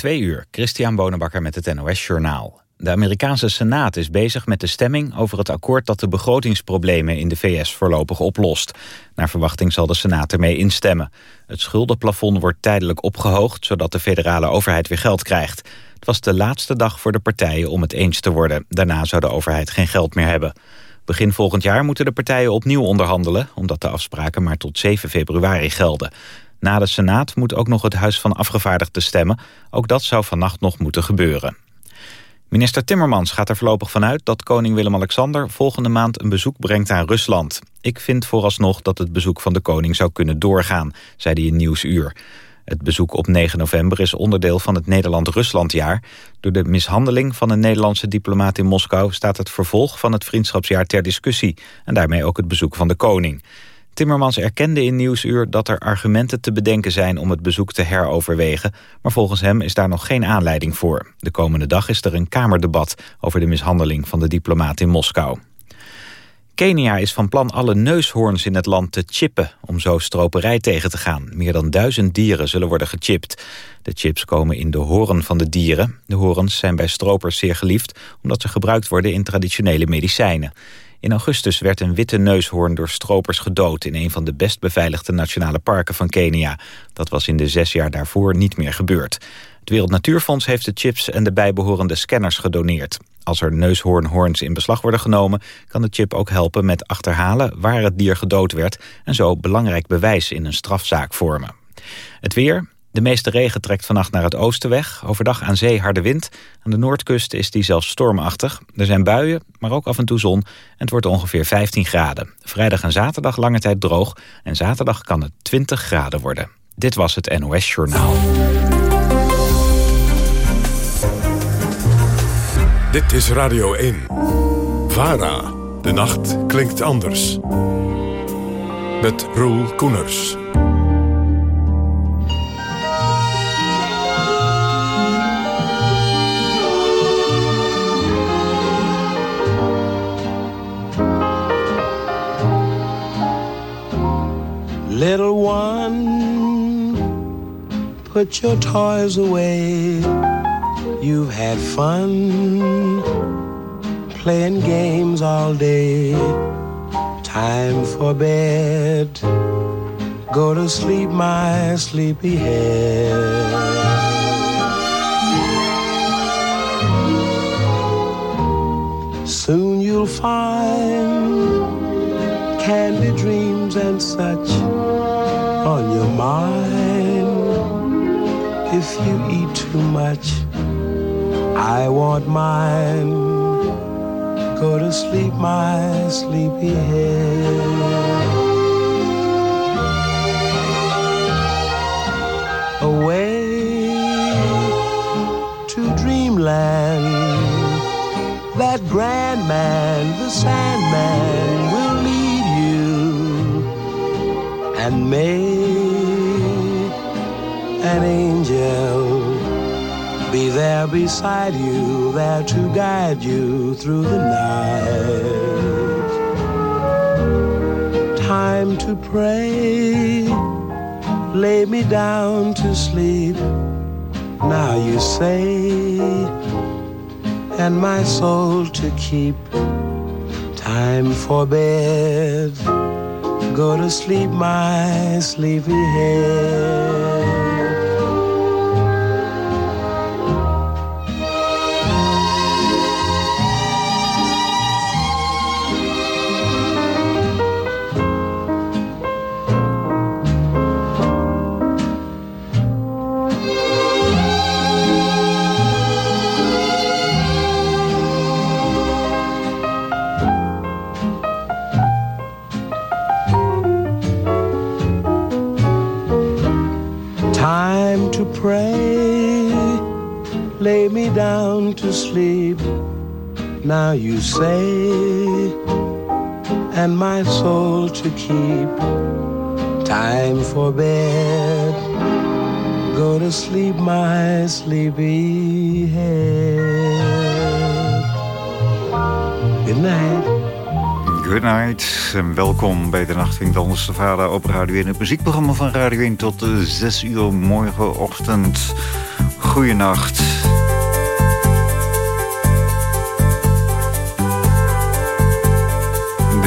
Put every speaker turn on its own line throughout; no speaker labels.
Twee uur, Christian Bonenbakker met het NOS Journaal. De Amerikaanse Senaat is bezig met de stemming over het akkoord dat de begrotingsproblemen in de VS voorlopig oplost. Naar verwachting zal de Senaat ermee instemmen. Het schuldenplafond wordt tijdelijk opgehoogd, zodat de federale overheid weer geld krijgt. Het was de laatste dag voor de partijen om het eens te worden. Daarna zou de overheid geen geld meer hebben. Begin volgend jaar moeten de partijen opnieuw onderhandelen... omdat de afspraken maar tot 7 februari gelden. Na de Senaat moet ook nog het Huis van Afgevaardigden stemmen. Ook dat zou vannacht nog moeten gebeuren. Minister Timmermans gaat er voorlopig vanuit dat koning Willem-Alexander volgende maand een bezoek brengt aan Rusland. Ik vind vooralsnog dat het bezoek van de koning zou kunnen doorgaan, zei hij in Nieuwsuur. Het bezoek op 9 november is onderdeel van het Nederland-Ruslandjaar. Door de mishandeling van een Nederlandse diplomaat in Moskou staat het vervolg van het vriendschapsjaar ter discussie en daarmee ook het bezoek van de koning. Timmermans erkende in Nieuwsuur dat er argumenten te bedenken zijn om het bezoek te heroverwegen, maar volgens hem is daar nog geen aanleiding voor. De komende dag is er een kamerdebat over de mishandeling van de diplomaat in Moskou. Kenia is van plan alle neushoorns in het land te chippen... om zo stroperij tegen te gaan. Meer dan duizend dieren zullen worden gechipt. De chips komen in de horen van de dieren. De horens zijn bij stropers zeer geliefd... omdat ze gebruikt worden in traditionele medicijnen. In augustus werd een witte neushoorn door stropers gedood... in een van de best beveiligde nationale parken van Kenia. Dat was in de zes jaar daarvoor niet meer gebeurd. Het Wereld Natuurfonds heeft de chips en de bijbehorende scanners gedoneerd. Als er neushoornhoorns in beslag worden genomen... kan de chip ook helpen met achterhalen waar het dier gedood werd... en zo belangrijk bewijs in een strafzaak vormen. Het weer, de meeste regen trekt vannacht naar het oosten weg. Overdag aan zee harde wind. Aan de noordkust is die zelfs stormachtig. Er zijn buien, maar ook af en toe zon. En het wordt ongeveer 15 graden. Vrijdag en zaterdag lange tijd droog. En zaterdag kan het 20 graden worden. Dit was het NOS Journaal.
Dit is Radio 1. VARA. De nacht klinkt anders. Met Roel Koeners.
Little one, put your toys away. You've had fun playing games all day. Time for bed. Go to sleep, my sleepy head. Soon you'll find candy dreams and such on your mind. If you eat too much, I want mine. Go to sleep, my sleepy head. Away to dreamland. That grand man, the Sandman, will. And may an angel be there beside you, there to guide you through the night. Time to pray, lay me down to sleep. Now you say, and my soul to keep. Time for bed, go to sleep, my sleepy head. Down to sleep. Now you say, and my soul to keep. Time for bed, go to sleep, my sleepy head. Good night.
Good night en welkom bij de Nacht Anders de Vader op Radio 1. Het muziekprogramma van Radio 1 tot 6 uur morgenochtend.
goeienacht.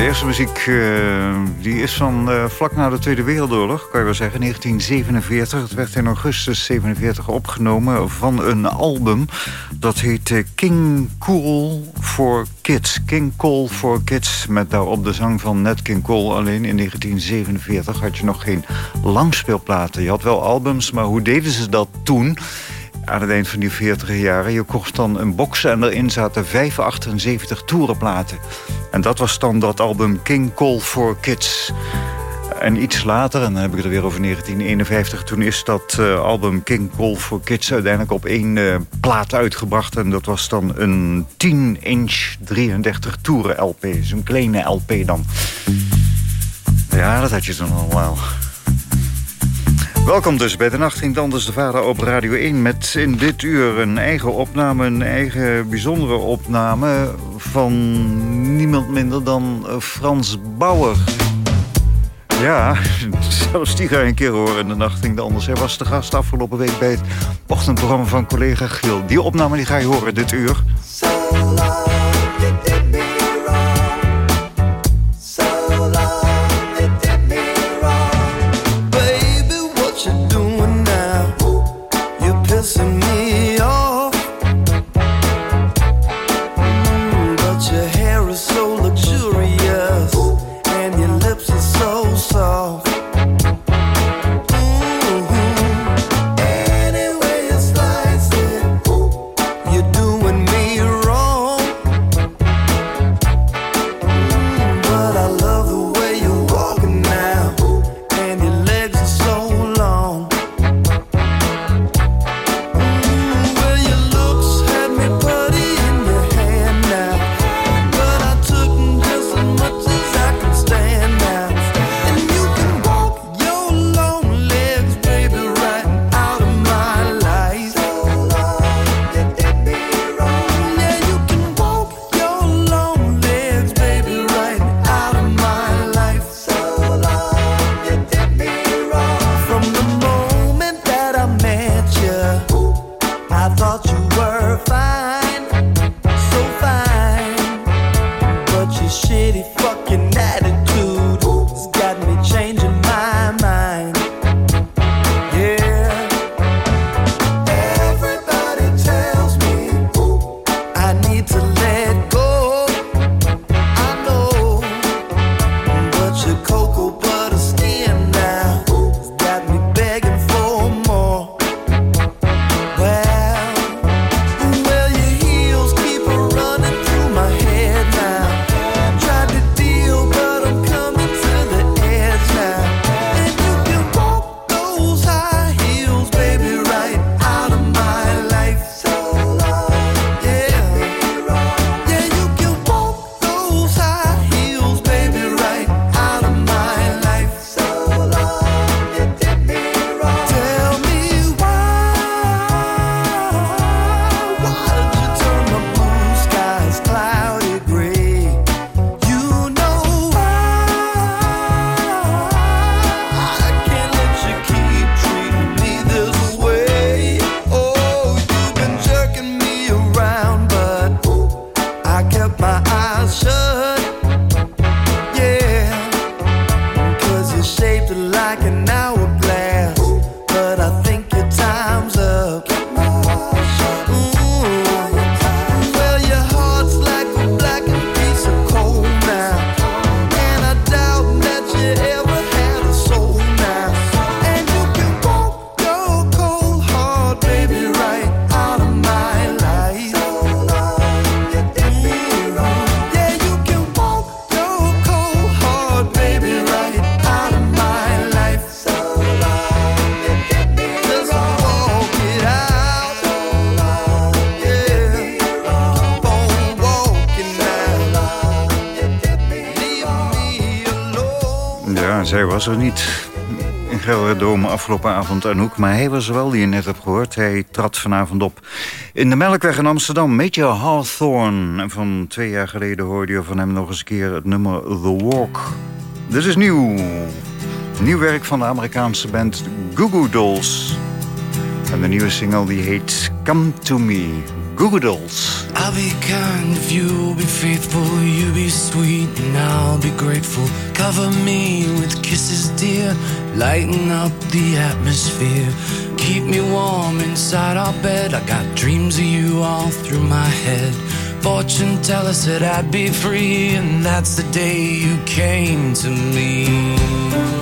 De eerste muziek uh, die is van uh, vlak na de Tweede Wereldoorlog, kan je wel zeggen, 1947. Het werd in augustus 47 opgenomen van een album. Dat heet uh, King Cool for Kids. King Cole for Kids, met daarop de zang van Nat King Cole. Alleen in 1947 had je nog geen langspeelplaten. Je had wel albums, maar hoe deden ze dat toen aan het eind van die 40 jaren. Je kocht dan een box en erin zaten 75 toerenplaten. En dat was dan dat album King Cole for Kids. En iets later, en dan heb ik het weer over 1951... toen is dat uh, album King Cole for Kids uiteindelijk op één uh, plaat uitgebracht. En dat was dan een 10-inch 33 toeren LP. Een kleine LP dan. Ja, dat had je toen al wel. Welkom dus bij de Nacht ging Anders de Vader op Radio 1... met in dit uur een eigen opname, een eigen bijzondere opname... van niemand minder dan Frans Bauer. Ja, zelfs die ga je een keer horen in de Nacht ging Anders. Hij was de gast afgelopen week bij het ochtendprogramma van collega Giel. Die opname die ga je horen dit uur. thought was er niet in Gelredome afgelopen avond Anouk. Maar hij was er wel, die je net hebt gehoord. Hij trad vanavond op in de Melkweg in Amsterdam. Major Hawthorne. En van twee jaar geleden hoorde je van hem nog eens een keer het nummer The Walk. Dit is nieuw. Nieuw werk van de Amerikaanse band Goo Goo Dolls.
En de nieuwe single die heet Come To Me. Google Dolls.
I'll be kind if you'll be faithful, you be sweet and I'll be grateful. Cover me with kisses, dear, lighten up the atmosphere. Keep me warm inside our bed. I got dreams of you all through my head. Fortune teller said I'd be free, and that's the day you came to me.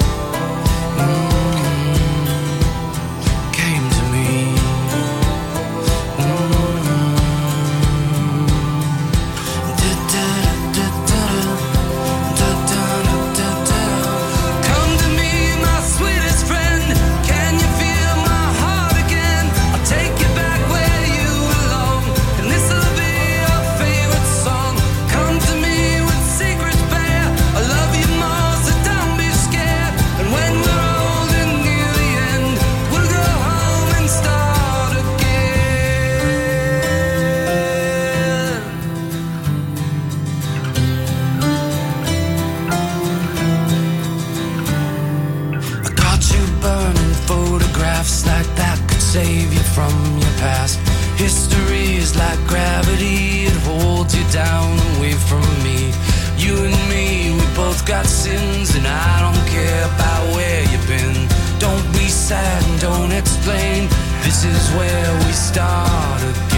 from your past. History is like gravity, it holds you down away from me. You and me, we both got sins, and I don't care about where you've been. Don't be sad and don't explain, this is where we started.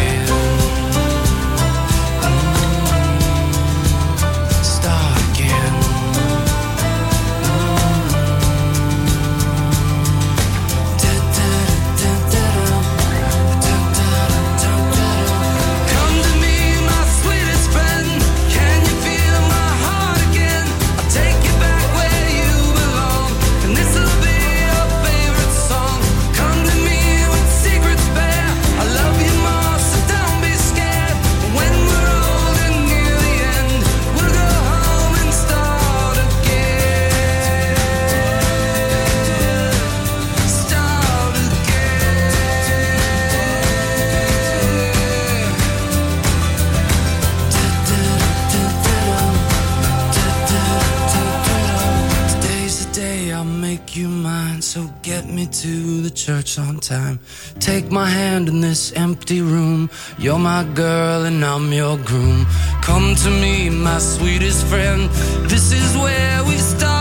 You're my girl and I'm your groom. Come to me, my sweetest friend. This is where we start.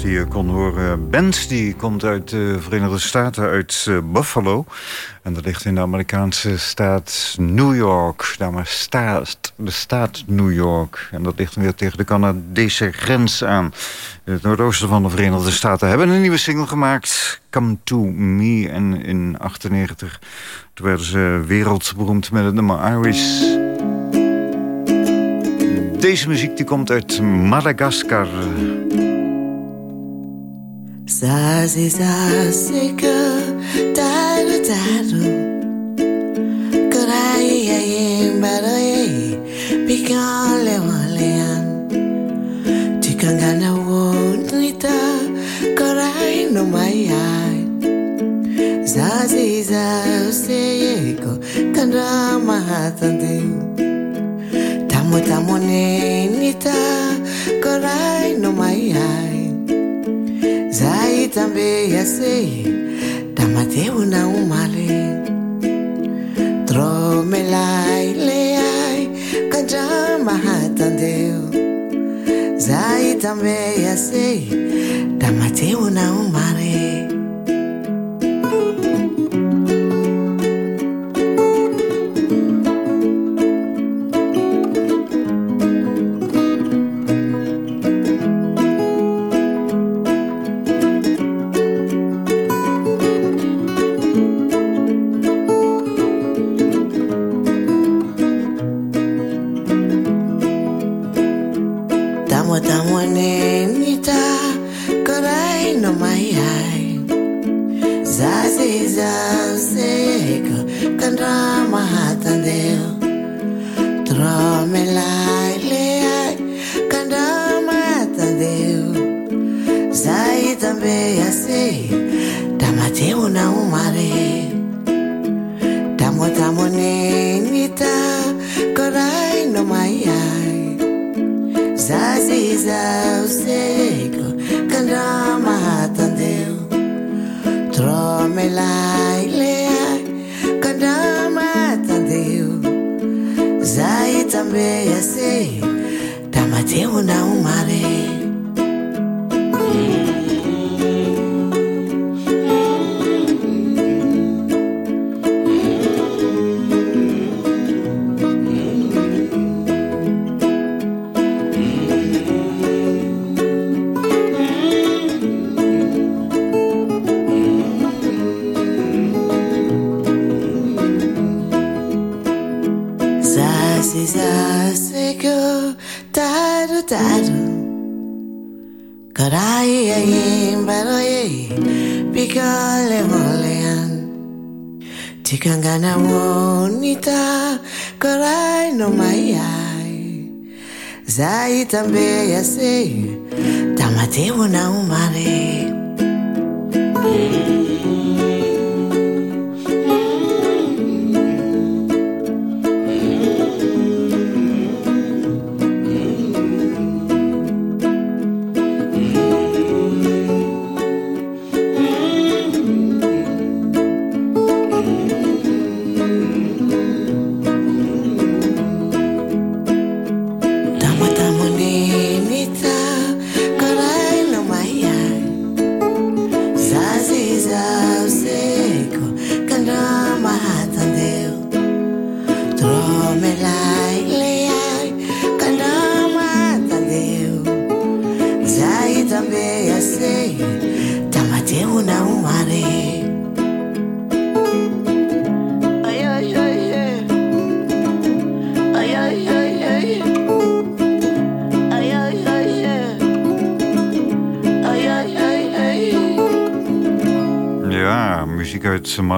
Die je kon horen. Benz die komt uit de Verenigde Staten, uit uh, Buffalo. En dat ligt in de Amerikaanse staat New York. Daar maar staat de staat New York. En dat ligt weer tegen de Canadese grens aan. In het noordoosten van de Verenigde Staten hebben een nieuwe single gemaakt. Come To Me. En in 98 werden ze wereldberoemd met het nummer Iris. Deze muziek die komt uit Madagaskar.
Sazi sasika taru taru Kurai ya yimbaro ye Pikan le walean. Chikangana wonita Kurai no mayai Sazi ko Kandra mahatandim Tamu tamu ninita Kurai no mayai tambe ya sei Tamateu na umale Trome lai le ai Kanjama hatandeu Zai tambe ya sei Tamateu na umale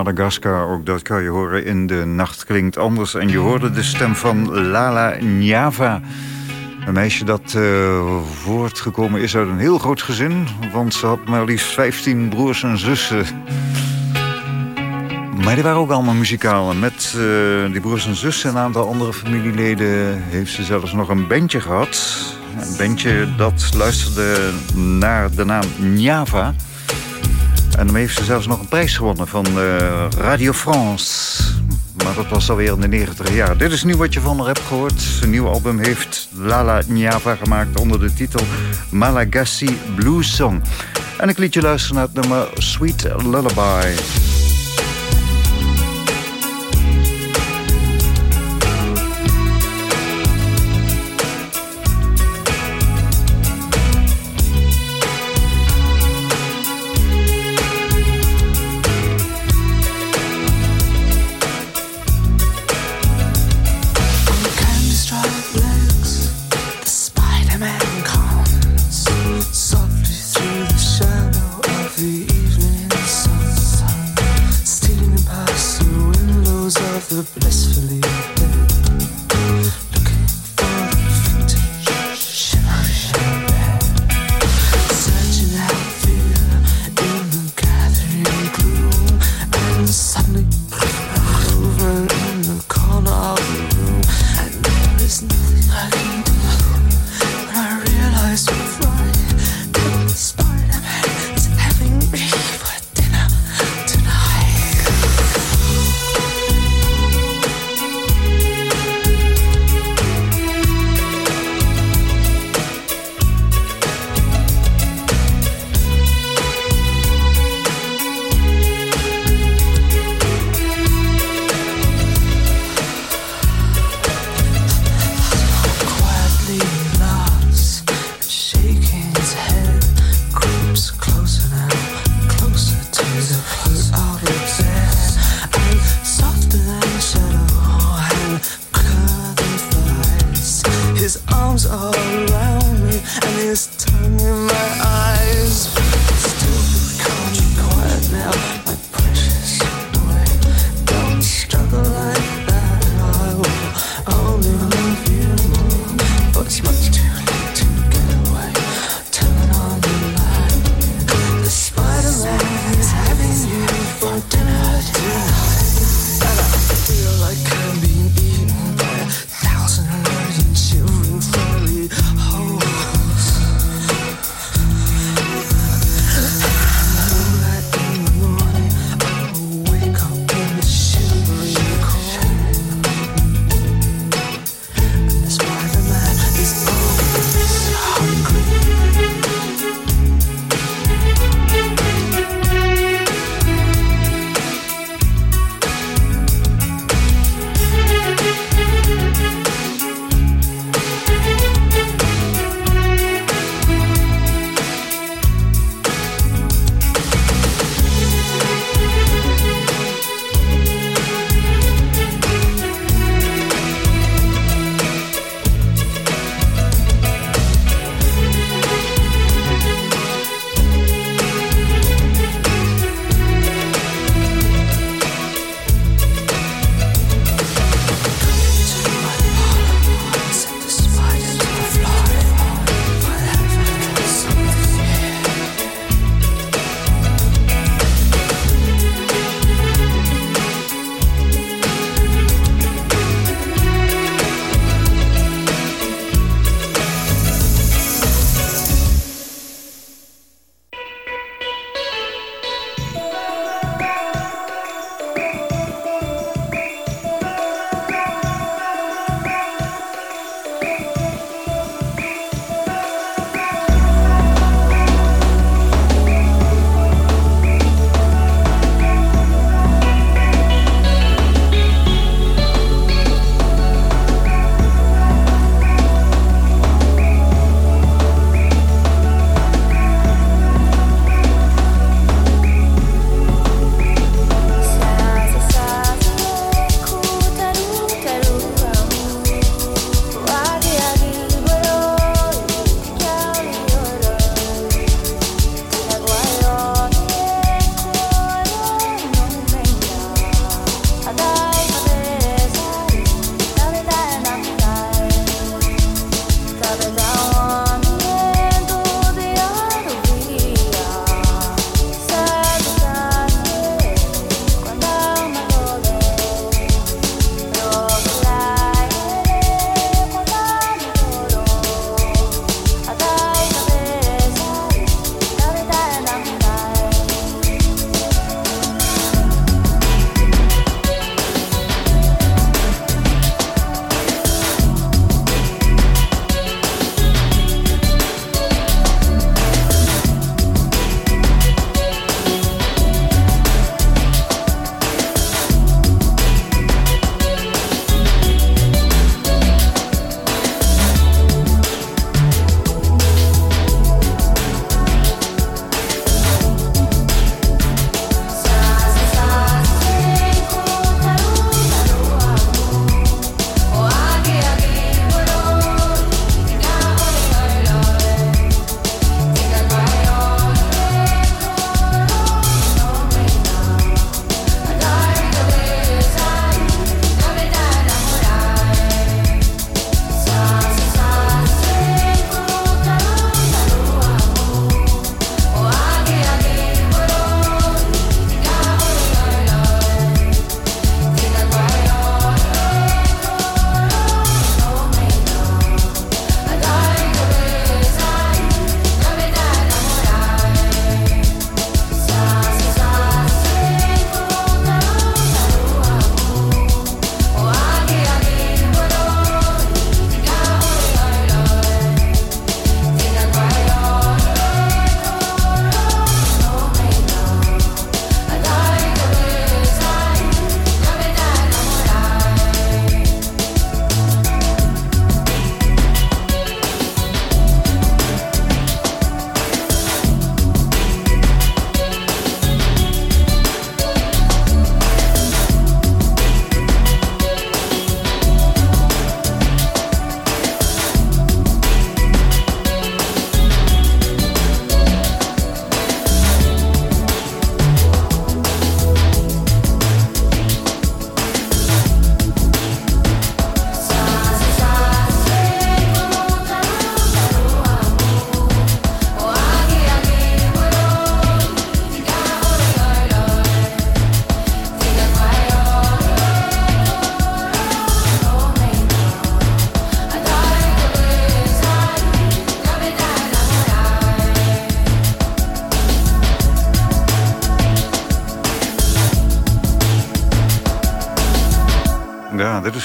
Madagaskar, ook dat kan je horen in De Nacht Klinkt Anders. En je hoorde de stem van Lala Njava. Een meisje dat eh, voortgekomen is uit een heel groot gezin. Want ze had maar liefst 15 broers en zussen. Maar die waren ook allemaal muzikaal. Met eh, die broers en zussen en een aantal andere familieleden... heeft ze zelfs nog een bandje gehad. Een bandje dat luisterde naar de naam Njava... En dan heeft ze zelfs nog een prijs gewonnen van eh, Radio France. Maar dat was alweer in de 90 jaar. Dit is nu wat je van haar hebt gehoord. Een nieuw album heeft Lala Njava gemaakt onder de titel Malagasy Blues Song. En ik liet je luisteren naar het nummer Sweet Lullaby.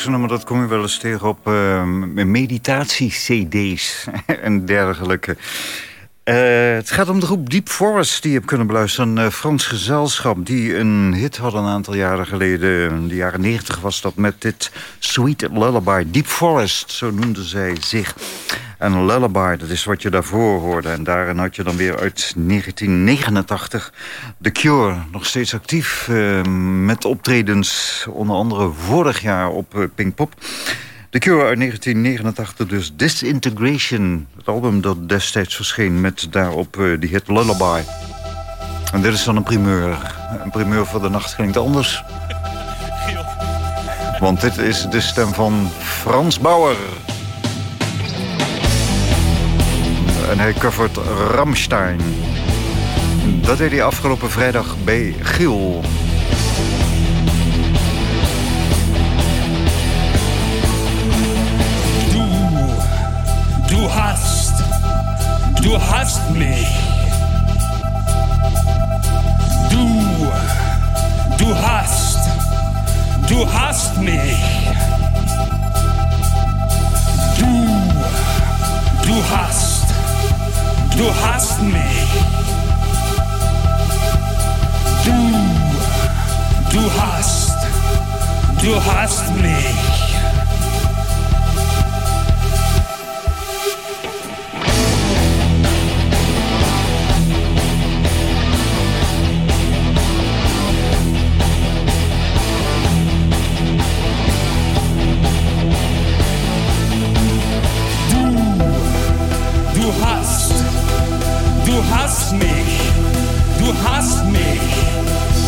Is een nummer dat kom je wel eens tegen op uh, meditatie-cd's en dergelijke. Uh, het gaat om de groep Deep Forest die je hebt kunnen beluisteren. Een uh, Frans gezelschap die een hit had een aantal jaren geleden. In de jaren negentig was dat met dit Sweet Lullaby. Deep Forest, zo noemden zij zich. En Lullaby, dat is wat je daarvoor hoorde. En daarin had je dan weer uit 1989 The Cure. Nog steeds actief uh, met optredens. Onder andere vorig jaar op Pinkpop. The Cure uit 1989, dus Disintegration. Het album dat destijds verscheen met daarop uh, die hit Lullaby. En dit is dan een primeur. Een primeur voor de nacht klinkt anders. Want dit is de stem van Frans Bauer. En hij covert Ramstein. Dat deed hij afgelopen vrijdag bij Giel.
Du hast, du hast mich. Du, du hast, du hast mich. Du, du hast, du hast mich. Du, du hast, du hast mich. Hast mich, du hast mich,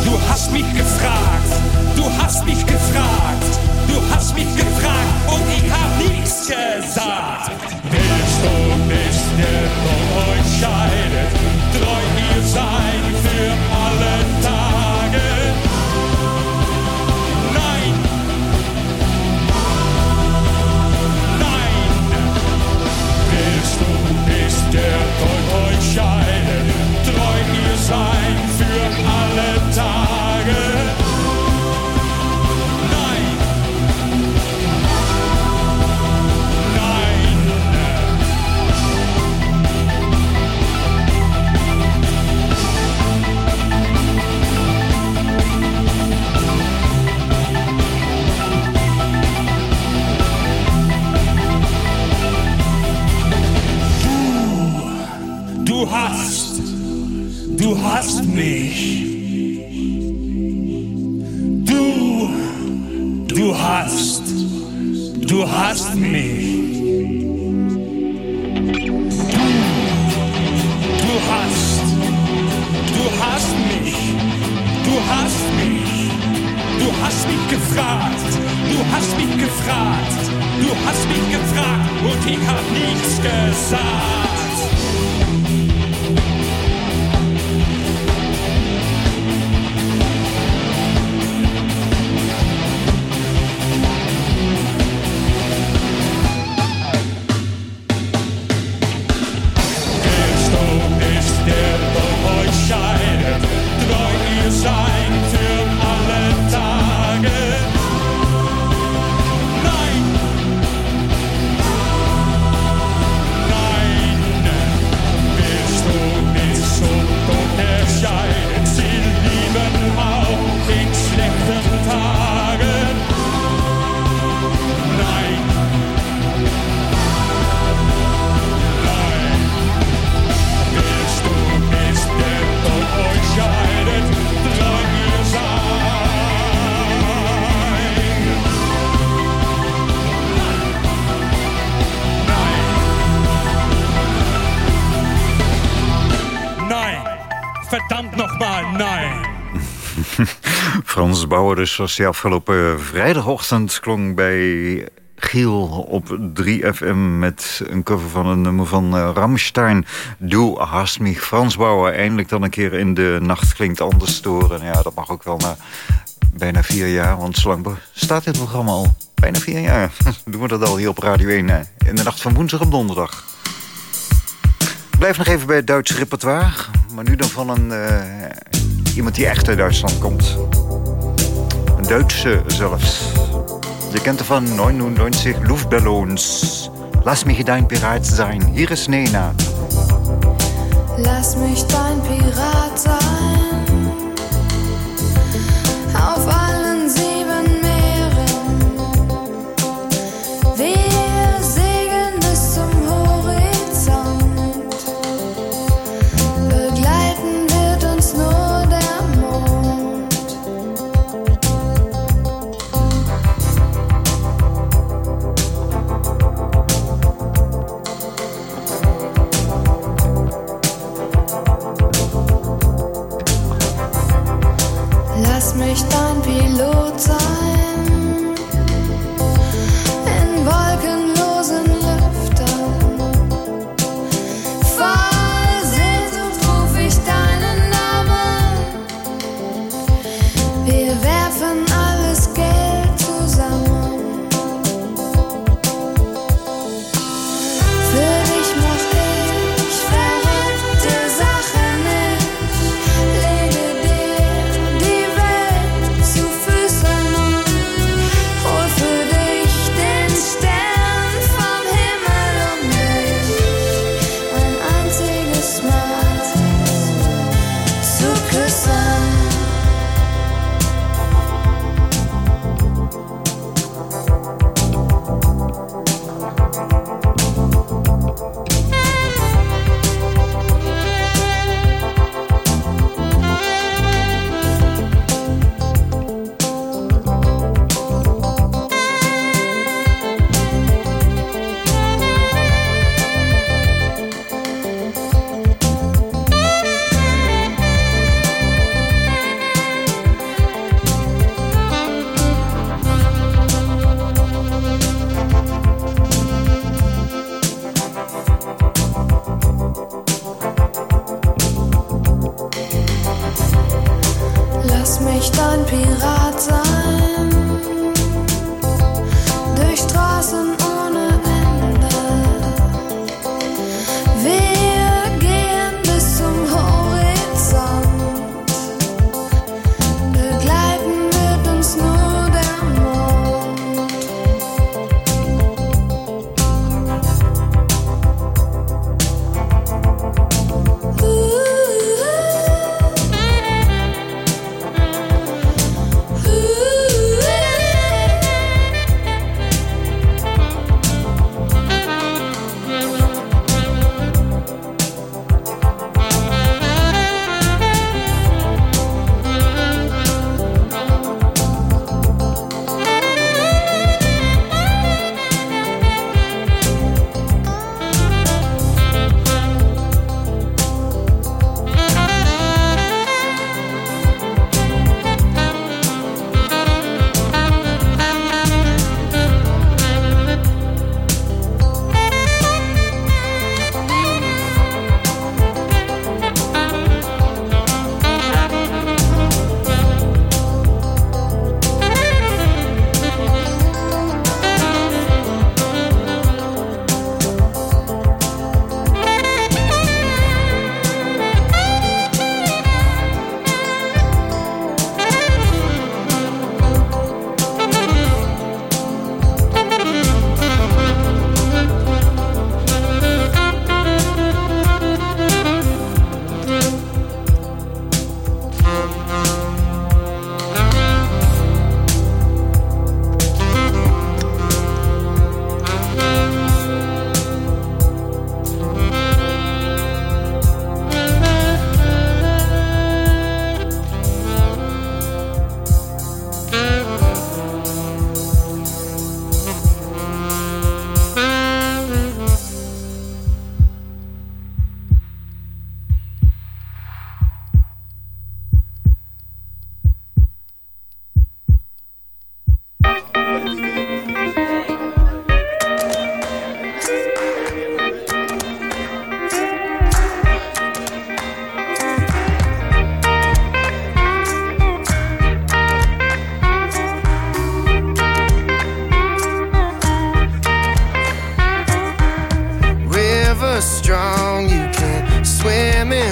du hast mich gefragt, du hast mich gefragt, du hast mich gefragt und ich hab nichts gesagt. Willst du nicht der von euch
Frans dus was die afgelopen vrijdagochtend klonk bij Giel op 3FM met een cover van een nummer van uh, Ramstein. Du hast mich. Frans Bauer eindelijk dan een keer in de nacht klinkt anders storen. Ja, dat mag ook wel na bijna vier jaar, want zo staat dit programma al. Bijna vier jaar. Doen we dat al hier op Radio 1 hè? in de nacht van woensdag op donderdag. Blijf nog even bij het Duitse repertoire. Maar nu dan van een, eh, iemand die echt uit Duitsland komt. Deutsche zelfs. Je kent er van 99 Luftballons. Lass mich dein Pirat sein. Hier ist Nena.
Lass mich dein Pirat sein. Auf
below time.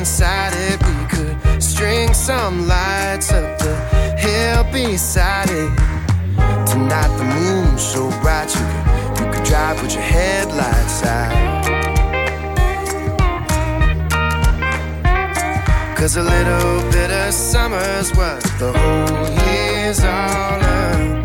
inside it. We could string some lights up the hill beside it.
Tonight the moon's so bright you could you could drive with your headlights out. Cause a little bit of summer's worth the whole year's all about.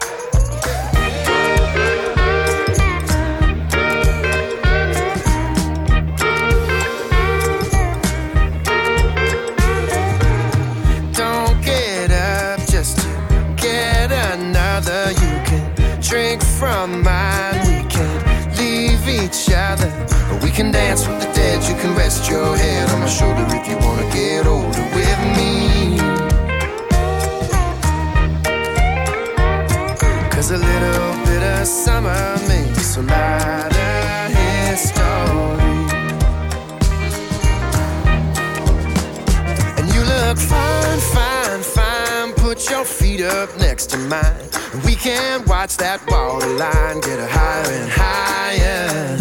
From mine. We can leave each other. We can dance with the dead. You can rest your head on my shoulder if you wanna get older with me. Cause a little bit of summer makes a lot of history. And you look fine, fine, fine. Your feet up next to mine. And we can watch that waterline get higher and higher.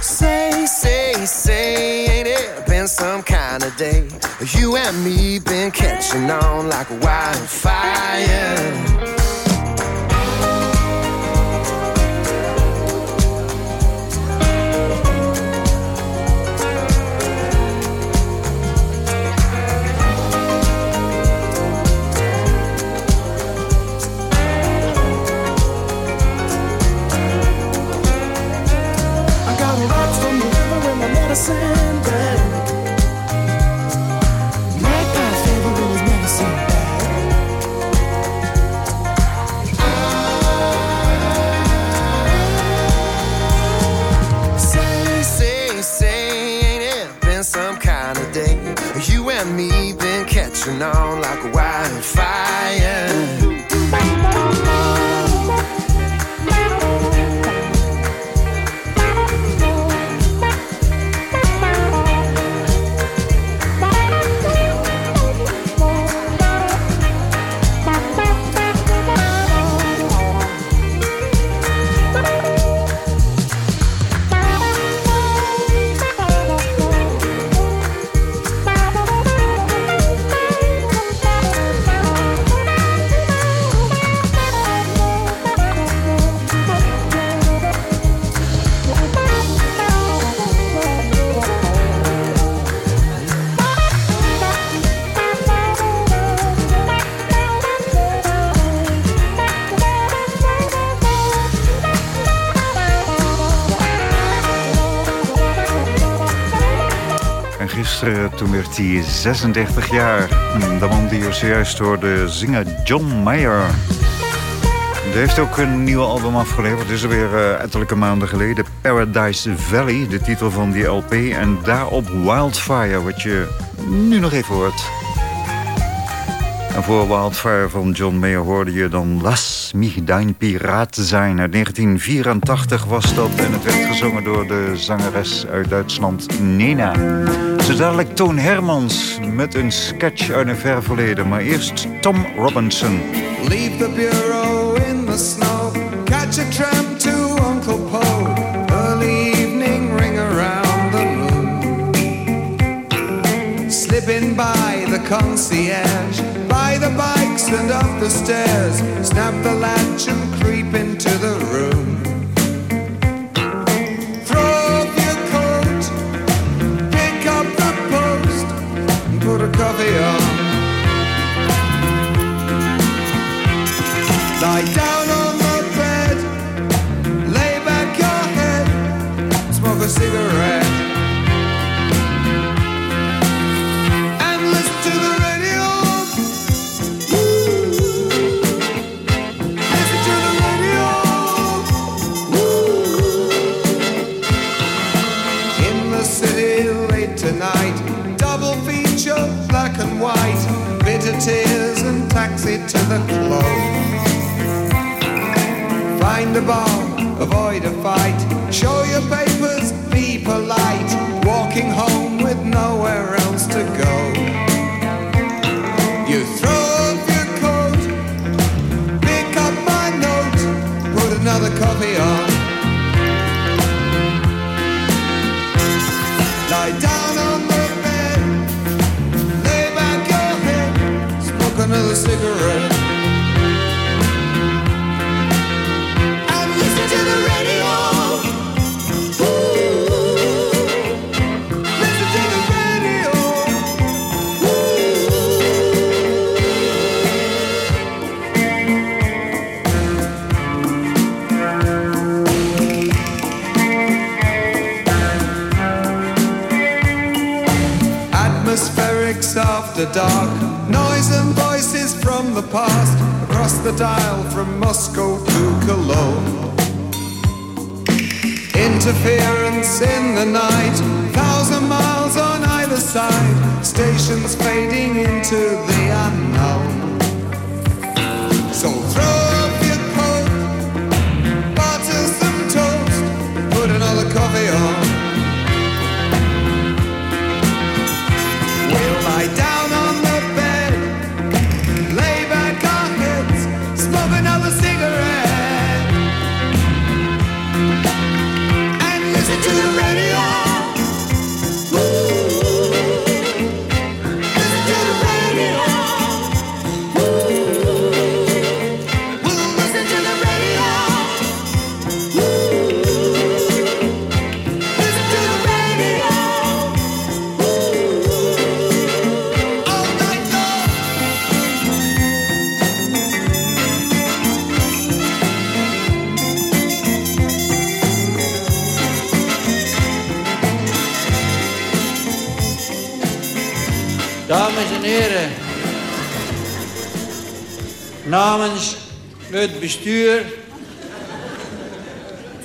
Say, say, say, ain't it been some kind of day? You and me been catching on like a wildfire.
Werd hij 36 jaar. De man die je zojuist hoorde zingen, John Mayer. Die heeft ook een nieuw album afgeleverd. Het is alweer uh, ettelijke maanden geleden. Paradise Valley, de titel van die LP. En daarop Wildfire, wat je nu nog even hoort. En voor Wildfire van John Mayer hoorde je dan Las mich dein Pirat zijn. Uit 1984 was dat en het werd gezongen door de zangeres uit Duitsland Nena. Dadelijk Toon Hermans met een sketch uit een ver verleden. Maar eerst Tom Robinson.
Leave the bureau in the snow. Catch a tram to Uncle Poe. Early evening ring around the room. Slipping by the concierge. By the bikes and up the stairs. Snap the latch and creep into the put a coffee on. Lie down on the bed, lay back your head, smoke a cigarette, taxi to the club. Find a bar, avoid a fight. Show your papers, be polite. walking home with nowhere else to go. Cigarette. And listen to the radio. Listen to the radio. Atmospherics after dark, noise and the past, across the dial from Moscow to Cologne. Interference in the night, thousand miles on either side, stations fading into the unknown.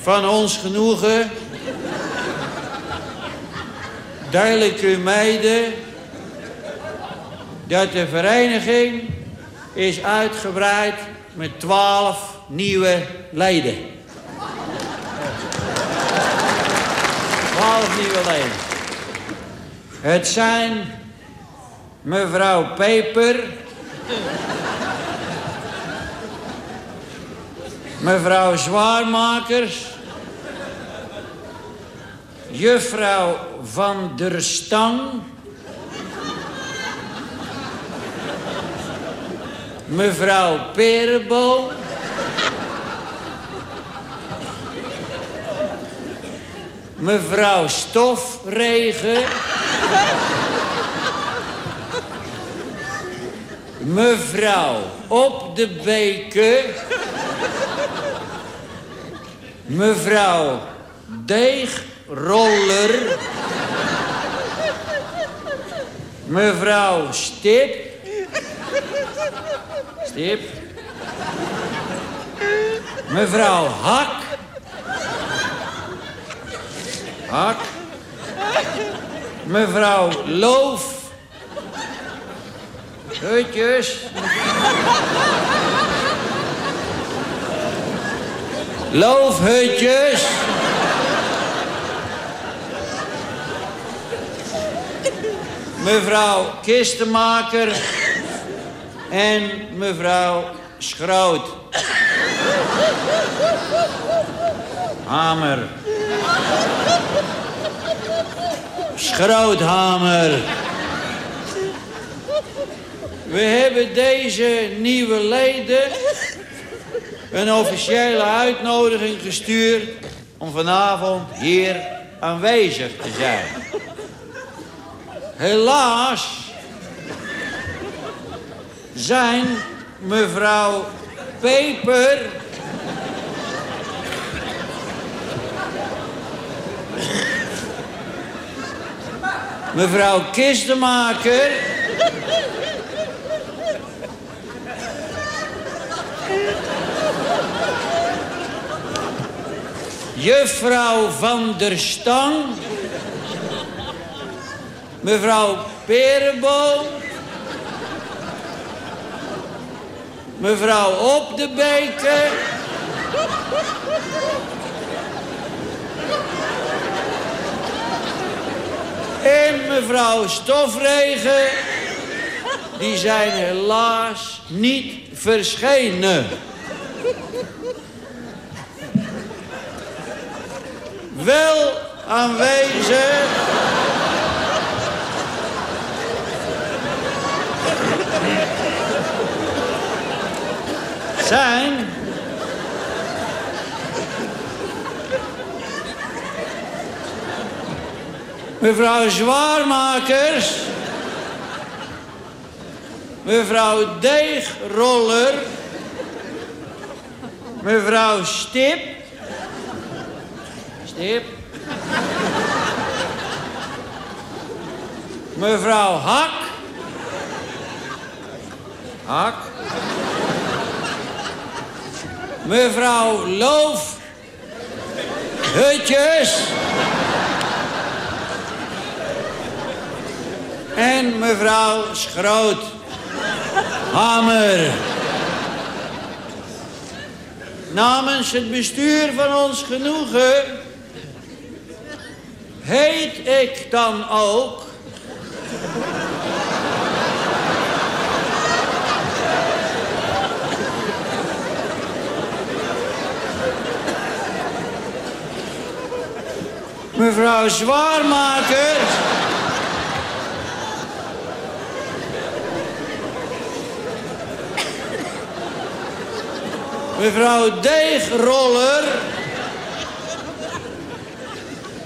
Van ons genoegen deel ik u mede dat de vereniging is uitgebreid met twaalf nieuwe leden. Twaalf nieuwe leden. Het zijn mevrouw Peper, mevrouw Zwaarmakers, juffrouw Van der Stang, mevrouw Perenboom, mevrouw Stofregen, mevrouw Op de Beken, mevrouw Deegroller, mevrouw Stip, Stip, mevrouw Hak, Hak, mevrouw Loof, Hutjes. Loofhutjes. Mevrouw Kistenmaker. En mevrouw Schroot. Hamer. Schroothamer. We hebben deze nieuwe leden een officiële uitnodiging gestuurd om vanavond hier aanwezig te zijn. Helaas zijn mevrouw Peper mevrouw Kistenmaker Juffrouw van der Stang. Mevrouw Perenboom. Mevrouw Op de Beken. mevrouw Stofregen... die zijn helaas niet verschenen. Wel aanwezig... zijn... Mevrouw Zwaarmakers. Mevrouw Deegroller. Mevrouw Stip. Mevrouw Hak. Hak. Mevrouw Loof. Hutjes. En mevrouw Schroot. Hamer. Namens het bestuur van ons genoegen... heet ik dan ook... Mevrouw Zwaarmakers... Mevrouw Deegroller.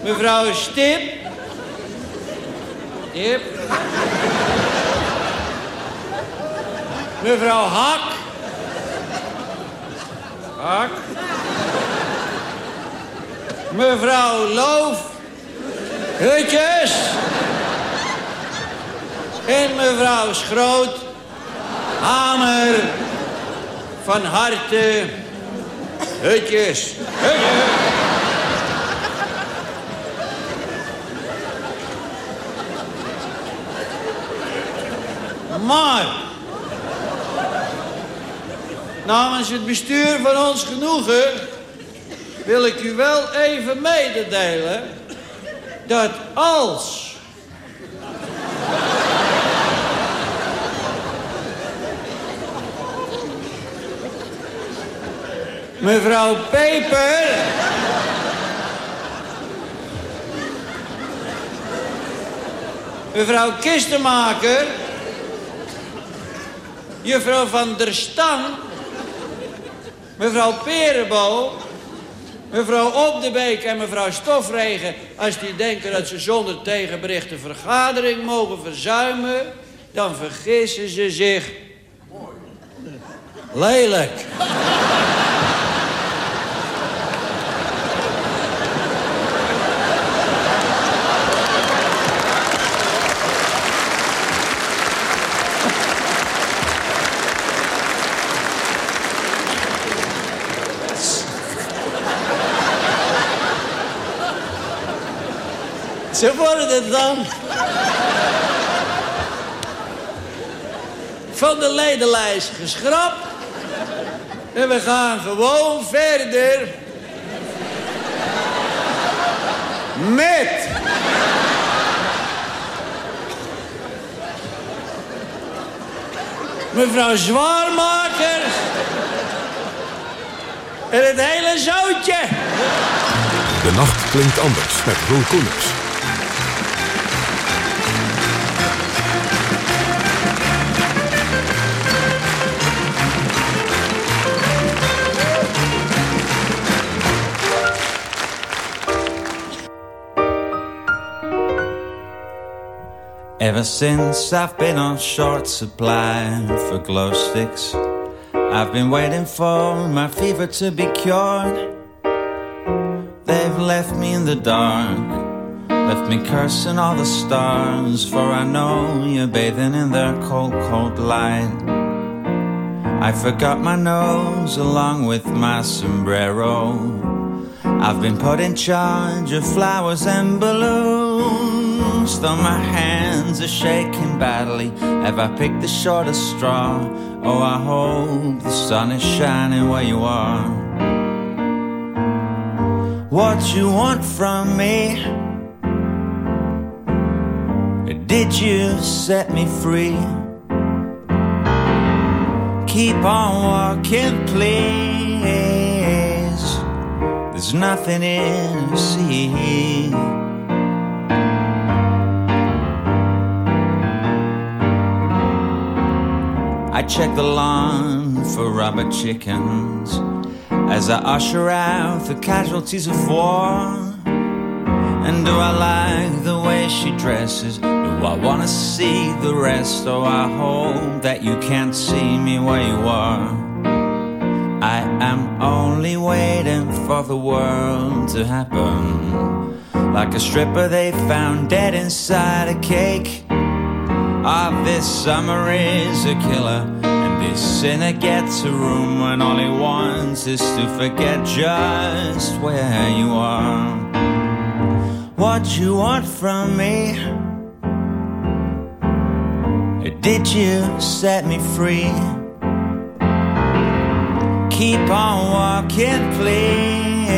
Mevrouw Stip. Stip. Mevrouw Hak. Hak. Mevrouw Loof. Hutjes. En mevrouw Schroot. Hamer van harte hutjes. Hutjes. Maar namens het bestuur van ons genoegen wil ik u wel even mededelen dat als Mevrouw Peper. Mevrouw Kistenmaker. Juffrouw van der Stang. Mevrouw Perenbo. Mevrouw Op de Beek en mevrouw Stofregen... als die denken dat ze zonder tegenbericht een vergadering mogen verzuimen... dan vergissen ze zich. Lelijk. Ze worden dan van de ledenlijst geschrapt. En we gaan gewoon verder met... Mevrouw Zwaarmakers en het hele zoutje.
De nacht klinkt anders met Roel Koeners.
Ever since I've been on short supply for glow sticks, I've been waiting for my fever to be cured. They've left me in the dark, left me cursing all the stars, for I know you're bathing in their cold, cold light. I forgot my nose along with my sombrero. I've been put in charge of flowers and balloons. Though my hands are shaking badly, have I picked the shortest straw? Oh, I hope the sun is shining where you are. What you want from me did you set me free? Keep on walking, please. There's nothing in the I check the lawn for rubber chickens as I usher out the casualties of war. And do I like the way she dresses? Do I wanna see the rest? Oh, I hope that you can't see me where you are. I am only waiting for the world to happen. Like a stripper they found dead inside a cake. Ah, this summer is a killer. And this sinner gets a room when all he wants is to forget just where you are. What you want from me? Did you set me free? Keep on walking, please.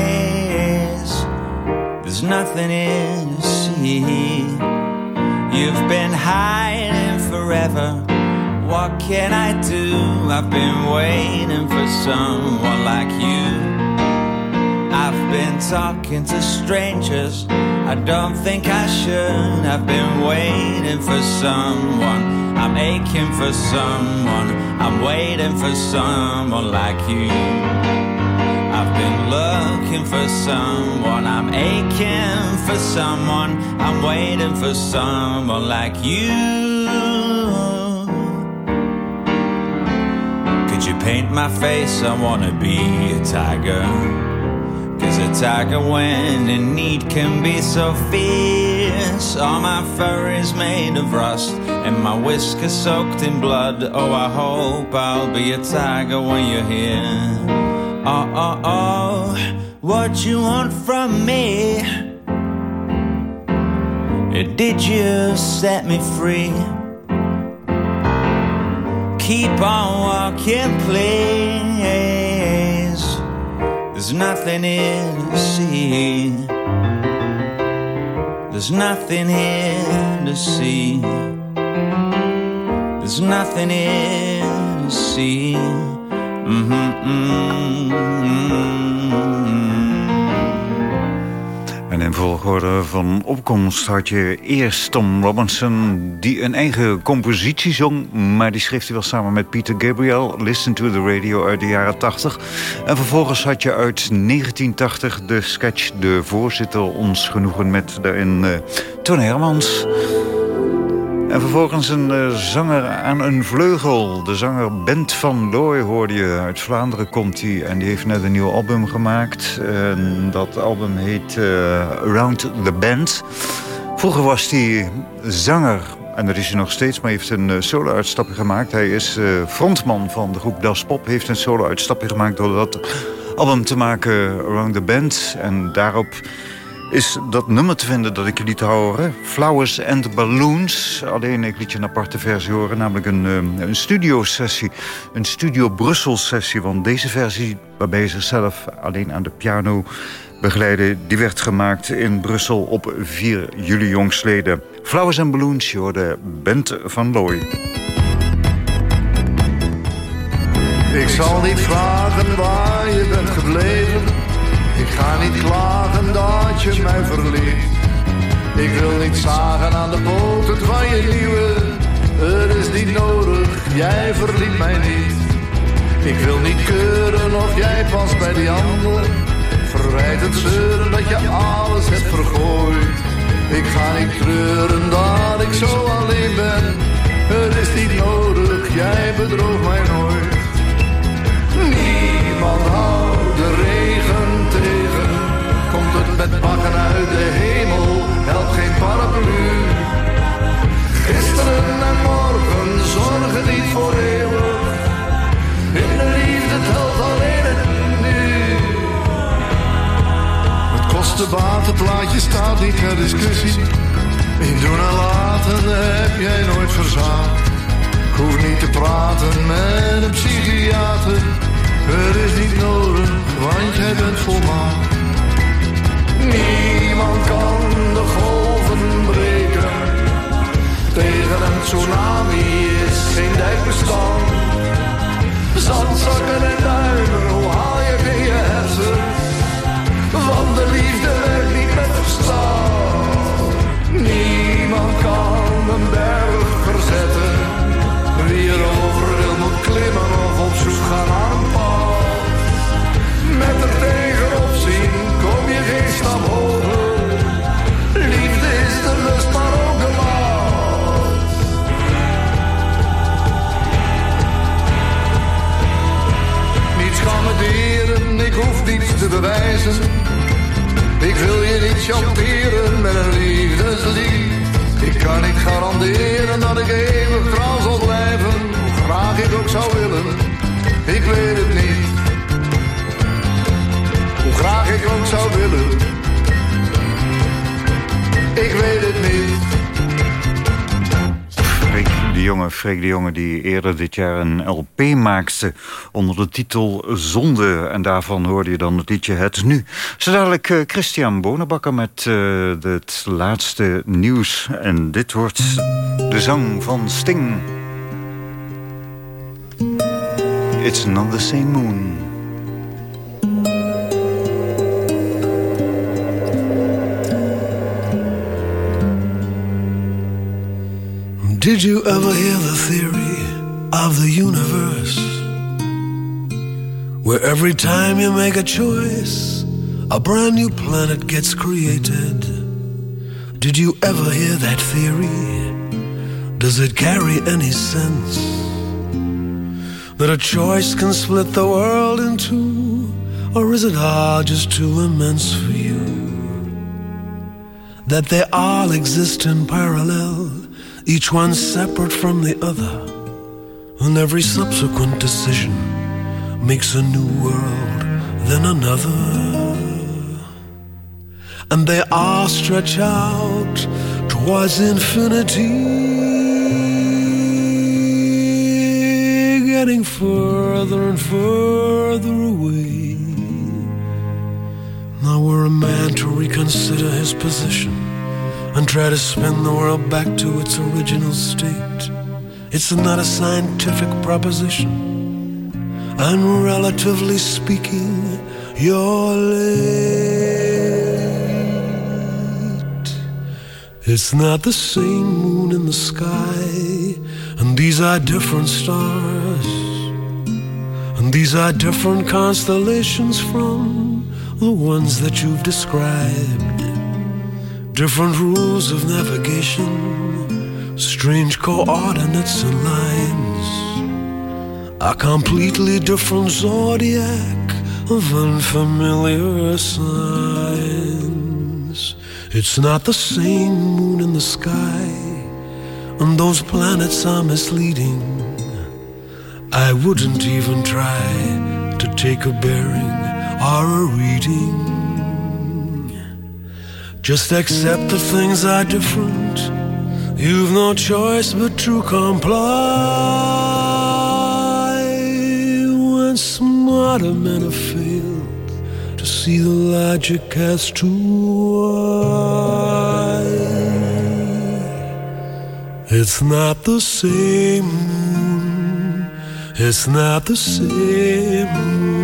There's nothing in the sea. You've been hiding forever. What can I do? I've been waiting for someone like you. I've been talking to strangers. I don't think I should. I've been waiting for someone. I'm aching for someone. I'm waiting for someone like you. I've been looking for someone. I'm aching for someone. I'm waiting for someone like you. Could you paint my face? I wanna be a tiger. Cause a tiger when in need can be so fierce. All my fur is made of rust, and my whiskers soaked in blood. Oh, I hope I'll be a tiger when you're here. Oh, oh, oh, what you want from me? Did you set me free? keep on walking, please. There's nothing here to see. There's nothing here to see. There's nothing here to see. Mm-hmm, mm-hmm. mm-hmm.
En in volgorde van opkomst had je eerst Tom Robinson... die een eigen compositie zong, maar die schreef hij wel samen met Peter Gabriel... Listen to the Radio uit de jaren 80. En vervolgens had je uit 1980 de sketch De Voorzitter ons genoegen met daarin uh, Hermans... En vervolgens een uh, zanger aan een vleugel. De zanger Bent van Looy hoorde je. Uit Vlaanderen komt hij. En die heeft net een nieuw album gemaakt. En dat album heet uh, Around the Band. Vroeger was hij zanger. En dat is hij nog steeds, maar heeft een uh, solo-uitstapje gemaakt. Hij is frontman van de groep Das Pop. Heeft een solo-uitstapje gemaakt door dat album te maken Around the Band. En daarop is dat nummer te vinden dat ik je liet horen. Flowers and Balloons. Alleen ik liet je een aparte versie horen, namelijk een, een studiosessie. Een Studio Brussel sessie. Want deze versie, waarbij ze zichzelf alleen aan de piano begeleiden... die werd gemaakt in Brussel op 4 juli jongstleden. Flowers and Balloons, je hoorde Bent van Looy.
Ik zal niet vragen waar je bent gebleven... Ik ga niet klagen je mij verliet. Ik wil niet zagen aan de poten van je nieuwe. Het is niet nodig, jij verliet mij niet. Ik wil niet keuren of jij past bij die ander. Verwijt het zeuren dat je alles hebt vergooid. Ik ga niet treuren dat ik zo alleen ben. Het is niet nodig, jij bedroog mij nooit. Niemand houdt de met bakken uit de hemel, helpt geen paraplu. Gisteren en morgen zorgen niet voor eeuwig. In de liefde telt alleen het nu. Het kostenbatenplaatje staat niet ter discussie. In doen en laten heb jij nooit verzaakt. Ik hoef niet te praten met een psychiater. Het is niet nodig, want jij bent volmaakt. Niemand kan de golven breken. tsunami is geen dijkbestand. Zandzakken en duinen, hoe haal je in je hersen? Want de liefde werkt niet met verstand. Niemand kan een berg verzetten. Wie er over wil moet klimmen of op zoek gaan een pad. Met er
Freek de Jonge die eerder dit jaar een LP maakte... onder de titel Zonde. En daarvan hoorde je dan het liedje Het Nu. Zo dadelijk eh, Christian Bonenbakker met eh, het laatste nieuws. En dit wordt de zang van Sting. It's not the same moon.
Did you ever hear the theory of the universe? Where every time you make a choice, a brand new planet gets created. Did you ever hear that theory? Does it carry any sense? That a choice can split the world in two? Or is it all just too immense for you? That they all exist in parallel, each one separate from the other, and every subsequent decision makes a new world, then another. And they all stretch out towards infinity, getting further and further away. Now we're a man to reconsider his position and try to spin the world back to its original state. It's not a scientific proposition, and relatively speaking, you're late. It's not the same moon in the sky, and these are different stars, and these are different constellations from the ones that you've described. Different rules of navigation, strange coordinates and lines, a completely different zodiac of unfamiliar signs. It's not the same moon in the sky, and those planets are misleading. I wouldn't even try to take a bearing or a reading. Just accept the things are different. You've no choice but to comply. When smarter men have failed to see the logic as to why. It's not the same. It's not the same.